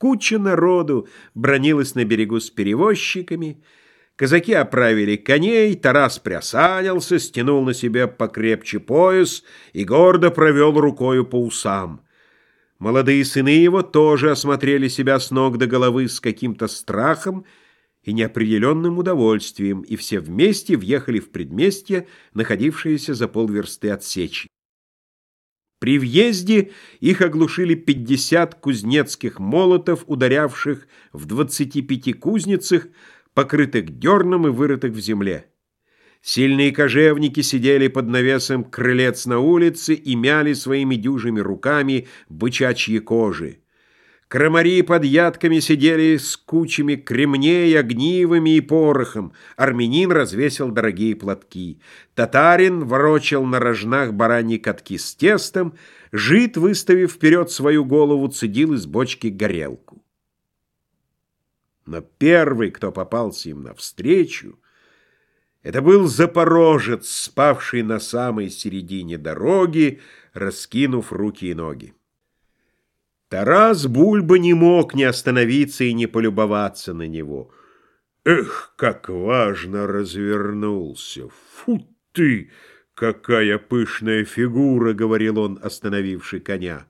Куча народу бронилась на берегу с перевозчиками, казаки оправили коней, Тарас приосанился, стянул на себя покрепче пояс и гордо провел рукою по усам. Молодые сыны его тоже осмотрели себя с ног до головы с каким-то страхом и неопределенным удовольствием, и все вместе въехали в предместье, находившееся за полверсты от сечи. При въезде их оглушили пятьдесят кузнецких молотов, ударявших в двадцати пяти кузницах, покрытых дерном и вырытых в земле. Сильные кожевники сидели под навесом крылец на улице и мяли своими дюжими руками бычачьи кожи. Крамари под ядками сидели с кучами кремней, огнивами и порохом. Армянин развесил дорогие платки. Татарин ворочал на рожнах бараньи катки с тестом. Жид, выставив вперед свою голову, цедил из бочки горелку. Но первый, кто попался им навстречу, это был запорожец, спавший на самой середине дороги, раскинув руки и ноги. Тарас Бульба не мог не остановиться и не полюбоваться на него. Эх, как важно развернулся! Фу ты! Какая пышная фигура, — говорил он, остановивший коня.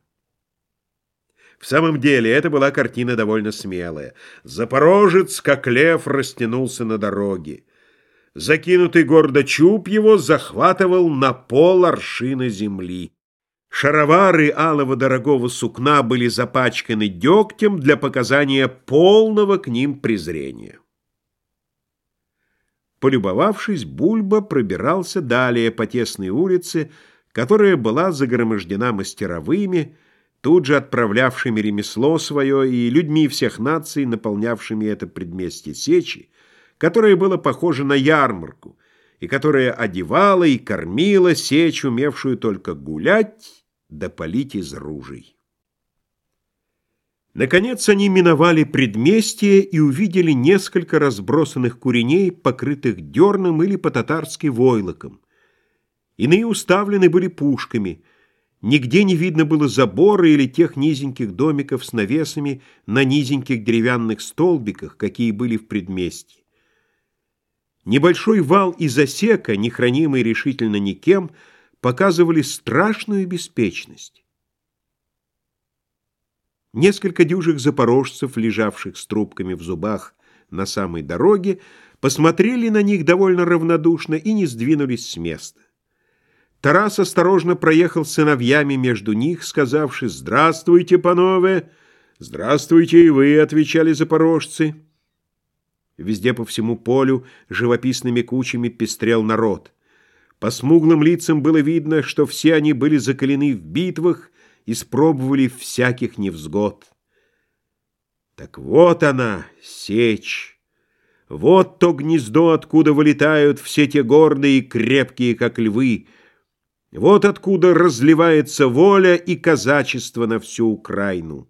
В самом деле, это была картина довольно смелая. Запорожец, как лев, растянулся на дороге. Закинутый гордо чуб его захватывал на пол аршина земли. Шаровары алого дорогого сукна были запачканы дегтем для показания полного к ним презрения. Полюбовавшись, Бульба пробирался далее по тесной улице, которая была загромождена мастеровыми, тут же отправлявшими ремесло свое и людьми всех наций, наполнявшими это предместье сечи, которое было похоже на ярмарку, и которая одевала и кормила сечь, умевшую только гулять да полить из ружей. Наконец они миновали предместье и увидели несколько разбросанных куреней, покрытых дерном или по-татарски войлоком. Иные уставлены были пушками. Нигде не видно было забора или тех низеньких домиков с навесами на низеньких деревянных столбиках, какие были в предместье. Небольшой вал из осека, не хранимый решительно никем, — показывали страшную беспечность. Несколько дюжих запорожцев, лежавших с трубками в зубах на самой дороге, посмотрели на них довольно равнодушно и не сдвинулись с места. Тарас осторожно проехал сыновьями между них, сказавши «Здравствуйте, панове!» «Здравствуйте и вы!» — отвечали запорожцы. Везде по всему полю живописными кучами пестрел народ — по смуглым лицам было видно, что все они были закалены в битвах, и испробовали всяких невзгод. Так вот она, сечь. Вот то гнездо, откуда вылетают все те гордые и крепкие, как львы. Вот откуда разливается воля и казачество на всю Украину.